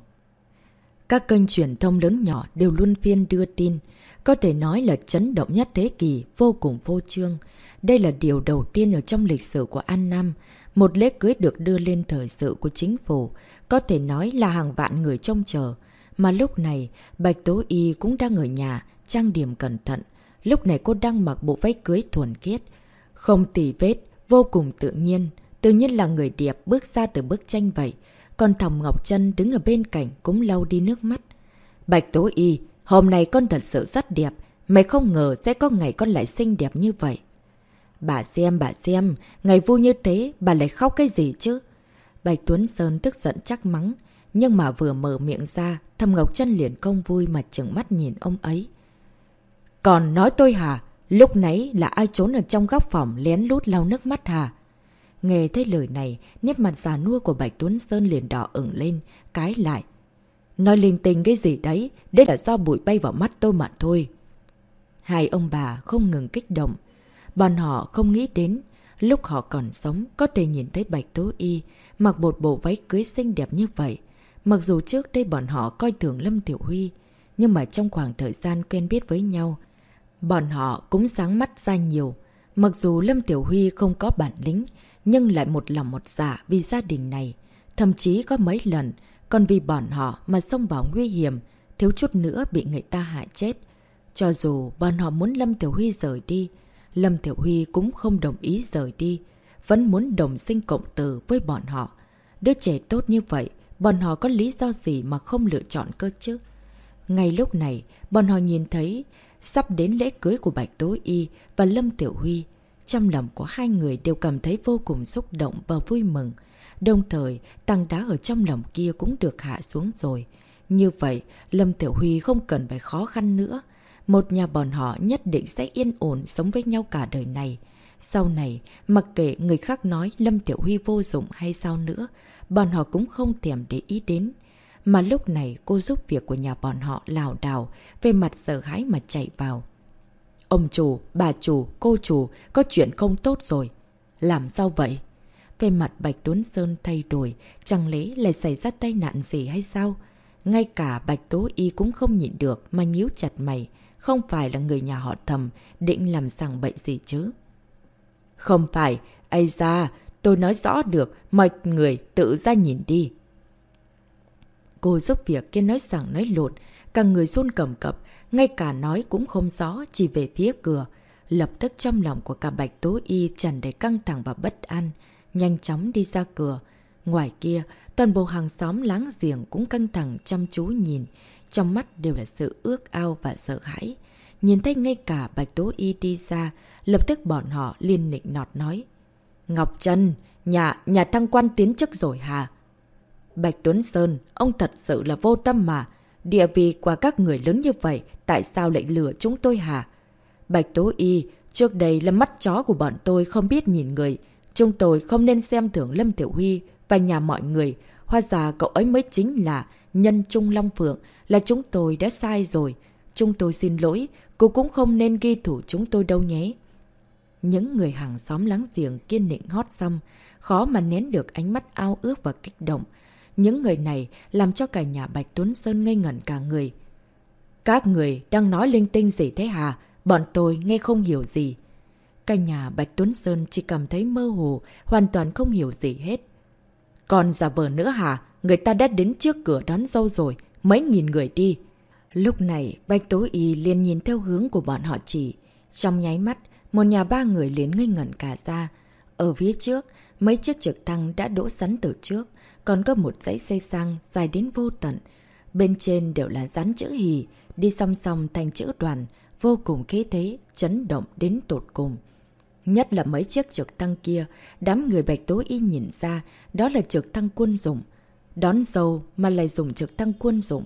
Các kênh truyền thông lớn nhỏ đều luôn phiên đưa tin. Có thể nói là chấn động nhất thế kỷ, vô cùng vô trương. Đây là điều đầu tiên ở trong lịch sử của An Nam. Một lễ cưới được đưa lên thời sự của chính phủ, có thể nói là hàng vạn người trông chờ. Mà lúc này, Bạch Tố Y cũng đang ở nhà, trang điểm cẩn thận. Lúc này cô đang mặc bộ váy cưới thuần khiết. Không tỉ vết, vô cùng tự nhiên. Tự nhiên là người đẹp bước ra từ bức tranh vậy con Thòng Ngọc Trân đứng ở bên cạnh cũng lau đi nước mắt. Bạch Tố Y, hôm nay con thật sự rất đẹp. Mày không ngờ sẽ có ngày con lại xinh đẹp như vậy. Bà xem, bà xem, ngày vui như thế, bà lại khóc cái gì chứ? Bạch Tuấn Sơn tức giận chắc mắng, nhưng mà vừa mở miệng ra, thầm Ngọc chân liền không vui mà trừng mắt nhìn ông ấy. Còn nói tôi hả? Lúc nãy là ai trốn ở trong góc phòng lén lút lau nước mắt hả? Nghe thấy lời này, nét mặt già nua của Bạch Tuấn Sơn liền đỏ ửng lên, cái lại. Nói linh tinh cái gì đấy, đây là do bụi bay vào mắt tôi mà thôi. Hai ông bà không ngừng kích động. Bọn họ không nghĩ đến, lúc họ còn sống có thể nhìn thấy Bạch Tố Y mặc một bộ váy cưới xinh đẹp như vậy. Mặc dù trước đây bọn họ coi thường Lâm Tiểu Huy, nhưng mà trong khoảng thời gian quen biết với nhau, bọn họ cũng sáng mắt ra nhiều. Mặc dù Lâm Tiểu Huy không có bản lĩnh, nhưng lại một lòng một dạ vì gia đình này. Thậm chí có mấy lần, còn vì bọn họ mà xông vào nguy hiểm, thiếu chút nữa bị người ta hại chết. Cho dù bọn họ muốn Lâm Tiểu Huy rời đi, Lâm Tiểu Huy cũng không đồng ý rời đi, vẫn muốn đồng sinh cộng tử với bọn họ. Đứa trẻ tốt như vậy, bọn họ có lý do gì mà không lựa chọn cơ chứ? Ngay lúc này, bọn họ nhìn thấy sắp đến lễ cưới của Bạch Tố Y và Lâm Tiểu Huy. Trong lòng của hai người đều cảm thấy vô cùng xúc động và vui mừng. Đồng thời, tăng đá ở trong lòng kia cũng được hạ xuống rồi. Như vậy, Lâm Tiểu Huy không cần phải khó khăn nữa. Một nhà bọn họ nhất định sẽ yên ổn sống với nhau cả đời này. Sau này, mặc kệ người khác nói Lâm Tiểu Huy vô dụng hay sao nữa, bọn họ cũng không thèm để ý đến. Mà lúc này cô giúp việc của nhà bọn họ lào đảo, về mặt sợ hãi mà chạy vào. Ông chủ, bà chủ, cô chủ, có chuyện không tốt rồi. Làm sao vậy? Về mặt Bạch Tuấn Sơn thay đổi, chẳng lẽ lại xảy ra tai nạn gì hay sao? Ngay cả Bạch Tố Y cũng không nhịn được mà nhíu chặt mày, không phải là người nhà họ thầm, định làm sằng bệnh gì chứ. Không phải, ai ra, tôi nói rõ được, mọi người tự ra nhìn đi. Cô giúp việc kia nói rằng nói lột, cả người run cầm cập, ngay cả nói cũng không rõ, chỉ về phía cửa. Lập tức trong lòng của cả Bạch Tố Y tràn đầy căng thẳng và bất an, nhanh chóng đi ra cửa. Ngoài kia, toàn bộ hàng xóm láng giềng cũng căng thẳng chăm chú nhìn, trong mắt đều là sự ước ao và sợ hãi. Nhìn thấy ngay cả Bạch Tố Y đi ra, lập tức bọn họ liên nịnh nọt nói. Ngọc Trân, nhà, nhà thăng quan tiến chức rồi hả? Bạch Tuấn Sơn, ông thật sự là vô tâm mà. Địa vị qua các người lớn như vậy, tại sao lại lừa chúng tôi hả? Bạch Tố Y, trước đây là mắt chó của bọn tôi không biết nhìn người. Chúng tôi không nên xem thưởng Lâm Tiểu Huy và nhà mọi người. hoa già cậu ấy mới chính là nhân Trung Long Phượng, là chúng tôi đã sai rồi. Chúng tôi xin lỗi, cô cũng không nên ghi thủ chúng tôi đâu nhé. Những người hàng xóm láng giềng kiên định hót xong, khó mà nén được ánh mắt ao ước và kích động. Những người này làm cho cả nhà Bạch Tuấn Sơn ngây ngẩn cả người. Các người đang nói linh tinh gì thế hả? Bọn tôi nghe không hiểu gì. Cả nhà Bạch Tuấn Sơn chỉ cảm thấy mơ hồ, hoàn toàn không hiểu gì hết. Còn giả vờ nữa hả? Người ta đã đến trước cửa đón dâu rồi, mấy nghìn người đi. Lúc này, Bạch Tố Y liền nhìn theo hướng của bọn họ chỉ. Trong nháy mắt, một nhà ba người liền ngây ngẩn cả ra. Ở phía trước, mấy chiếc trực thăng đã đỗ sẵn từ trước, còn có một dãy xây sang dài đến vô tận. Bên trên đều là dán chữ hì, đi song song thành chữ đoàn, vô cùng khí thế, chấn động đến tột cùng. Nhất là mấy chiếc trực thăng kia, đám người Bạch tối Y nhìn ra đó là trực thăng quân dụng. Đón dâu mà lại dùng trực thăng quân dụng.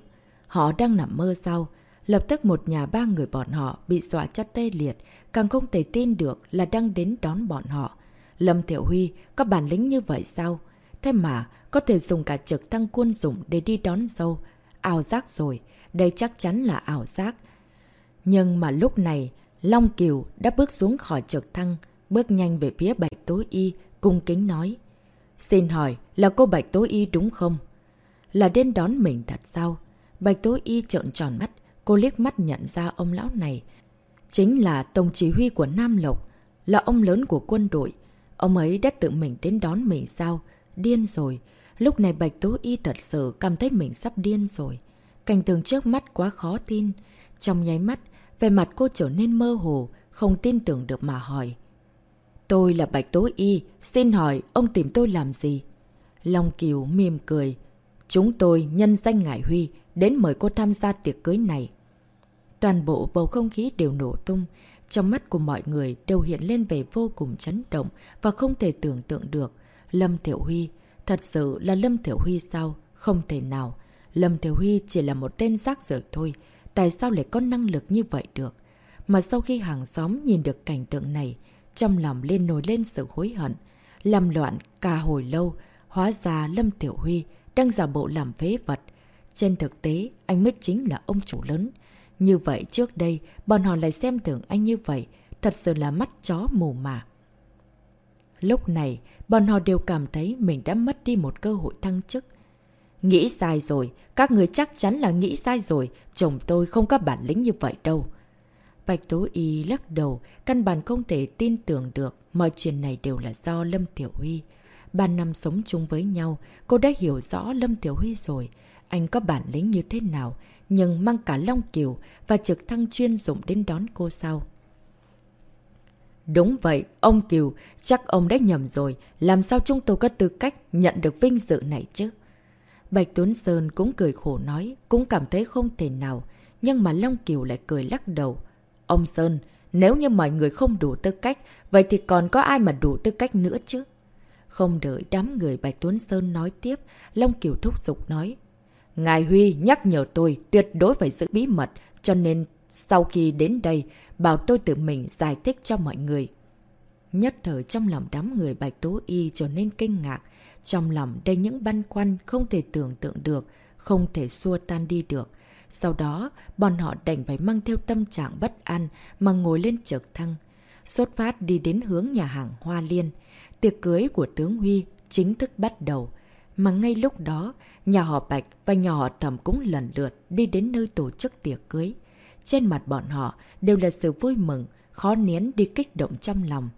Họ đang nằm mơ sao? Lập tức một nhà ba người bọn họ bị dọa cho tê liệt, càng không thể tin được là đang đến đón bọn họ. Lâm Thiểu Huy có bản lĩnh như vậy sao? Thế mà có thể dùng cả trực thăng quân dụng để đi đón dâu. Ảo giác rồi, đây chắc chắn là ảo giác. Nhưng mà lúc này, Long Kiều đã bước xuống khỏi trực thăng, bước nhanh về phía Bạch Tố Y, cung kính nói. Xin hỏi, là cô Bạch Tố Y đúng không? Là đến đón mình thật sao? Bạch Tố Y trợn tròn mắt, cô liếc mắt nhận ra ông lão này. Chính là tổng chỉ huy của Nam Lộc, là ông lớn của quân đội. Ông ấy đã tự mình đến đón mình sao? Điên rồi. Lúc này Bạch Tố Y thật sự cảm thấy mình sắp điên rồi. Cảnh tường trước mắt quá khó tin. Trong nháy mắt, về mặt cô trở nên mơ hồ, không tin tưởng được mà hỏi. Tôi là Bạch Tố Y, xin hỏi ông tìm tôi làm gì? Long Kiều mỉm cười. Chúng tôi nhân danh Ngải Huy đến mời cô tham gia tiệc cưới này. Toàn bộ bầu không khí đều nổ tung. Trong mắt của mọi người đều hiện lên về vô cùng chấn động và không thể tưởng tượng được. Lâm Tiểu Huy, thật sự là Lâm Tiểu Huy sao? Không thể nào. Lâm Tiểu Huy chỉ là một tên rác rưởi thôi. Tại sao lại có năng lực như vậy được? Mà sau khi hàng xóm nhìn được cảnh tượng này, trong lòng lên nổi lên sự hối hận. Làm loạn cả hồi lâu, hóa ra Lâm Tiểu Huy đang giả bộ làm phế vật. Trên thực tế, anh mới chính là ông chủ lớn. Như vậy trước đây, bọn họ lại xem thường anh như vậy, thật sự là mắt chó mù mà. Lúc này, bọn họ đều cảm thấy mình đã mất đi một cơ hội thăng chức. Nghĩ sai rồi, các người chắc chắn là nghĩ sai rồi, chồng tôi không có bản lĩnh như vậy đâu. Bạch Tố Y lắc đầu, căn bản không thể tin tưởng được mọi chuyện này đều là do Lâm Tiểu Huy. Ba năm sống chung với nhau, cô đã hiểu rõ Lâm Tiểu Huy rồi. Anh có bản lĩnh như thế nào, nhưng mang cả Long Kiều và trực thăng chuyên dụng đến đón cô sau. Đúng vậy, ông Kiều, chắc ông đã nhầm rồi, làm sao chúng tôi có tư cách nhận được vinh dự này chứ? Bạch Tuấn Sơn cũng cười khổ nói, cũng cảm thấy không thể nào, nhưng mà Long Kiều lại cười lắc đầu. Ông Sơn, nếu như mọi người không đủ tư cách, vậy thì còn có ai mà đủ tư cách nữa chứ? Không đợi đám người Bạch Tuấn Sơn nói tiếp, Long Kiều thúc giục nói. Ngài Huy nhắc nhở tôi tuyệt đối phải giữ bí mật, cho nên sau khi đến đây, bảo tôi tự mình giải thích cho mọi người. Nhất thời trong lòng đám người Bạch Tố Y trở nên kinh ngạc, trong lòng đầy những băn khoăn không thể tưởng tượng được, không thể xua tan đi được. Sau đó, bọn họ đành phải mang theo tâm trạng bất an mà ngồi lên trực thăng. Xuất phát đi đến hướng nhà hàng Hoa Liên. Tiệc cưới của tướng Huy chính thức bắt đầu. Mà ngay lúc đó, nhà họ Bạch và nhà họ Thẩm cũng lần lượt đi đến nơi tổ chức tiệc cưới. Trên mặt bọn họ đều là sự vui mừng, khó nén đi kích động trong lòng.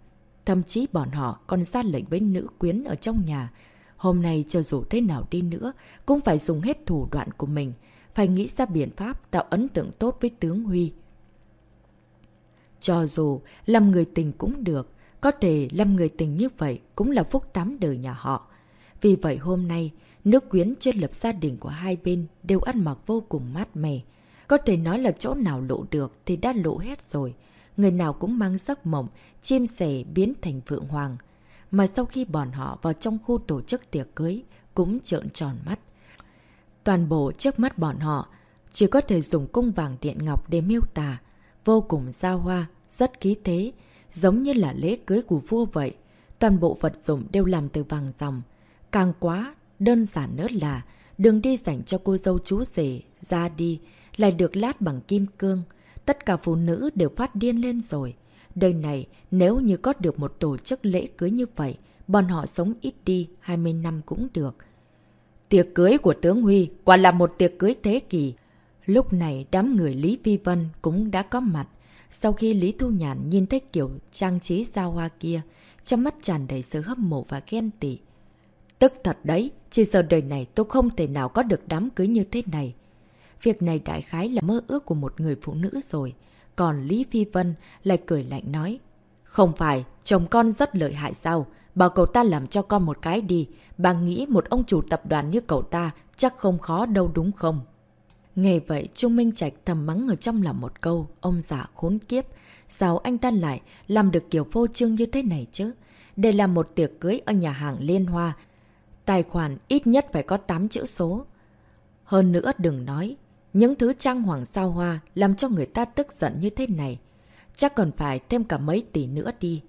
Thậm chí bọn họ còn ra lệnh với nữ quyến ở trong nhà. Hôm nay cho dù thế nào đi nữa, cũng phải dùng hết thủ đoạn của mình, phải nghĩ ra biện pháp tạo ấn tượng tốt với tướng Huy. Cho dù làm người tình cũng được, có thể làm người tình như vậy cũng là phúc tám đời nhà họ. Vì vậy hôm nay, nước quyến trên lập gia đình của hai bên đều ăn mặc vô cùng mát mẻ. Có thể nói là chỗ nào lộ được thì đã lộ hết rồi. Người nào cũng mang giấc mộng, chim sẻ biến thành phượng hoàng. Mà sau khi bọn họ vào trong khu tổ chức tiệc cưới, cũng trợn tròn mắt. Toàn bộ trước mắt bọn họ chỉ có thể dùng cung vàng điện ngọc để miêu tả. Vô cùng giao hoa, rất khí thế, giống như là lễ cưới của vua vậy. Toàn bộ vật dụng đều làm từ vàng dòng. Càng quá, đơn giản nữa là đường đi dành cho cô dâu chú rể, ra đi, lại được lát bằng kim cương. Tất cả phụ nữ đều phát điên lên rồi. Đời này, nếu như có được một tổ chức lễ cưới như vậy, bọn họ sống ít đi 20 năm cũng được. Tiệc cưới của tướng Huy quả là một tiệc cưới thế kỷ. Lúc này đám người Lý Phi Vân cũng đã có mặt. Sau khi Lý Thu Nhàn nhìn thấy kiểu trang trí xa hoa kia, trong mắt tràn đầy sự hâm mộ và ghen tị. Tức thật đấy, chỉ giờ đời này tôi không thể nào có được đám cưới như thế này. Việc này đại khái là mơ ước của một người phụ nữ rồi. Còn Lý Phi Vân lại cười lạnh nói. Không phải, chồng con rất lợi hại sao? Bảo cậu ta làm cho con một cái đi. Bà nghĩ một ông chủ tập đoàn như cậu ta chắc không khó đâu đúng không? Nghe vậy, Trung Minh Trạch thầm mắng ở trong lòng một câu, ông già khốn kiếp. Sao anh ta lại làm được kiểu phô trương như thế này chứ? Để làm một tiệc cưới ở nhà hàng Liên Hoa, tài khoản ít nhất phải có 8 chữ số. Hơn nữa đừng nói, những thứ trang hoàng sao hoa làm cho người ta tức giận như thế này. Chắc còn phải thêm cả mấy tỷ nữa đi.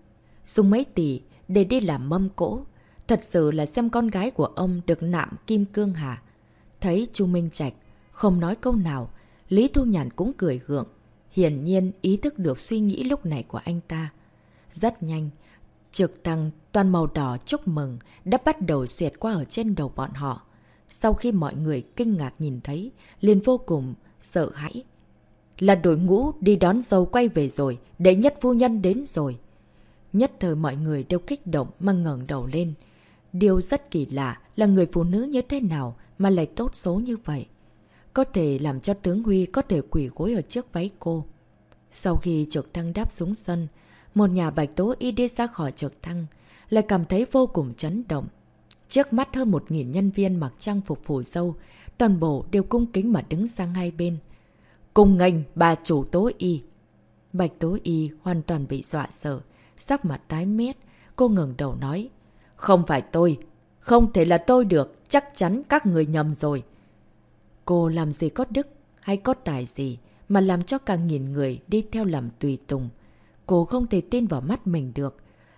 Dùng mấy tỷ để đi làm mâm cỗ. Thật sự là xem con gái của ông được nạm kim cương hả? Thấy Chu Minh Trạch không nói câu nào, Lý Thu Nhàn cũng cười gượng. Hiển nhiên ý thức được suy nghĩ lúc này của anh ta. Rất nhanh, trực thăng toàn màu đỏ chúc mừng đã bắt đầu xuyệt qua ở trên đầu bọn họ. Sau khi mọi người kinh ngạc nhìn thấy, liền vô cùng sợ hãi. Là đội ngũ đi đón dâu quay về rồi, đệ nhất phu nhân đến rồi. Nhất thời mọi người đều kích động mà ngẩng đầu lên. Điều rất kỳ lạ là người phụ nữ như thế nào mà lại tốt số như vậy. Có thể làm cho tướng Huy có thể quỷ gối ở trước váy cô. Sau khi trực thăng đáp xuống sân, một nhà bạch tố y đi ra khỏi trực thăng, lại cảm thấy vô cùng chấn động. Trước mắt hơn một nghìn nhân viên mặc trang phục phủ dâu, toàn bộ đều cung kính mà đứng sang hai bên. Cùng ngành bà chủ tố y. Bạch tố y hoàn toàn bị dọa sợ, sắc mặt tái mét. Cô ngừng đầu nói. Không phải tôi. Không thể là tôi được. Chắc chắn các người nhầm rồi. Cô làm gì có đức hay có tài gì mà làm cho cả nghìn người đi theo làm tùy tùng. Cô không thể tin vào mắt mình được.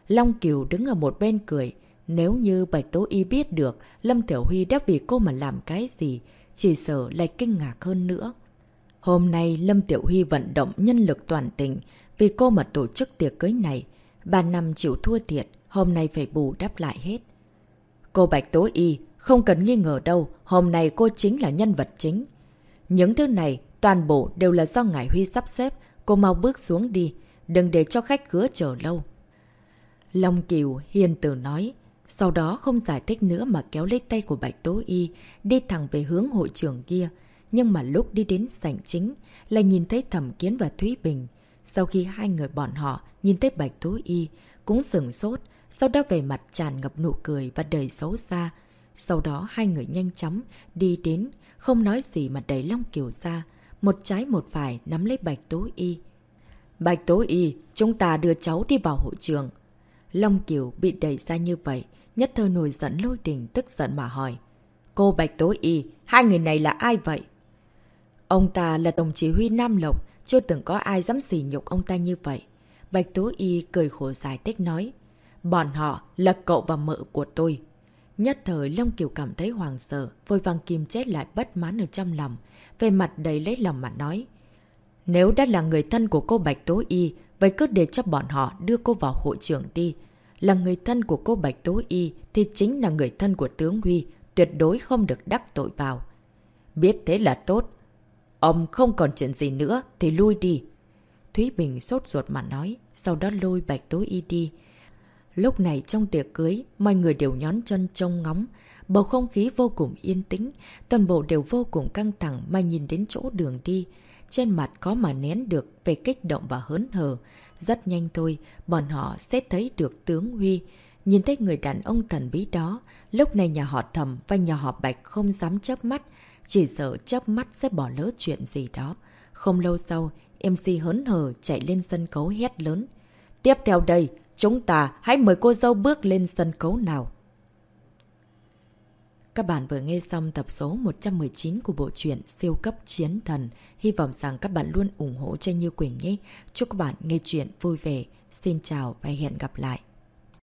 Long Kiều đứng ở một bên cười. Nếu như Bạch Tố Y biết được Lâm Tiểu Huy đã vì cô mà làm cái gì, chỉ sợ lại kinh ngạc hơn nữa. Hôm nay Lâm Tiểu Huy vận động nhân lực toàn tỉnh vì cô mà tổ chức tiệc cưới này. bà năm chịu thua thiệt, hôm nay phải bù đắp lại hết. Cô Bạch Tố Y, không cần nghi ngờ đâu, hôm nay cô chính là nhân vật chính. Những thứ này, toàn bộ đều là do Ngài Huy sắp xếp, cô mau bước xuống đi, đừng để cho khách khứa chờ lâu. Long Kiều hiền từ nói, sau đó không giải thích nữa mà kéo lấy tay của Bạch Tố Y, đi thẳng về hướng hội trường kia. Nhưng mà lúc đi đến sảnh chính, lại nhìn thấy Thẩm Kiến và Thúy Bình. Sau khi hai người bọn họ nhìn thấy Bạch Tố Y, cũng sừng sốt, sau đó về mặt tràn ngập nụ cười và đầy xấu xa. Sau đó hai người nhanh chóng đi đến, không nói gì mà đẩy Long Kiều ra, một trái một phải nắm lấy Bạch Tố Y. Bạch Tố Y, chúng ta đưa cháu đi vào hội trường. Long Kiều bị đẩy ra như vậy, nhất thơ nổi giận lôi đình tức giận mà hỏi. Cô Bạch Tố Y, hai người này là ai vậy? Ông ta là tổng chỉ huy Nam Lộc, chưa từng có ai dám xỉ nhục ông ta như vậy. Bạch Tố Y cười khổ giải thích nói. Bọn họ là cậu và mợ của tôi. Nhất thời Long Kiều cảm thấy hoàng sợ, vội vàng kìm chết lại bất mãn ở trong lòng, về mặt đầy lấy lòng mà nói. Nếu đã là người thân của cô Bạch Tố Y, vậy cứ để cho bọn họ đưa cô vào hội trưởng đi. Là người thân của cô Bạch Tố Y thì chính là người thân của tướng Huy, tuyệt đối không được đắc tội vào. Biết thế là tốt. Ông không còn chuyện gì nữa thì lui đi. Thúy Bình sốt ruột mà nói, sau đó lôi Bạch Tố Y đi. Lúc này trong tiệc cưới, mọi người đều nhón chân trông ngóng. Bầu không khí vô cùng yên tĩnh, toàn bộ đều vô cùng căng thẳng mà nhìn đến chỗ đường đi. Trên mặt có mà nén được về kích động và hớn hở. Rất nhanh thôi, bọn họ sẽ thấy được tướng Huy. Nhìn thấy người đàn ông thần bí đó, lúc này nhà họ thầm và nhà họ bạch không dám chớp mắt, chỉ sợ chớp mắt sẽ bỏ lỡ chuyện gì đó. Không lâu sau, MC hớn hở chạy lên sân khấu hét lớn. Tiếp theo đây, chúng ta hãy mời cô dâu bước lên sân khấu nào. Các bạn vừa nghe xong tập số 119 của bộ truyện Siêu cấp chiến thần. Hy vọng rằng các bạn luôn ủng hộ cho Như Quỳnh nhé. Chúc các bạn nghe chuyện vui vẻ. Xin chào và hẹn gặp lại.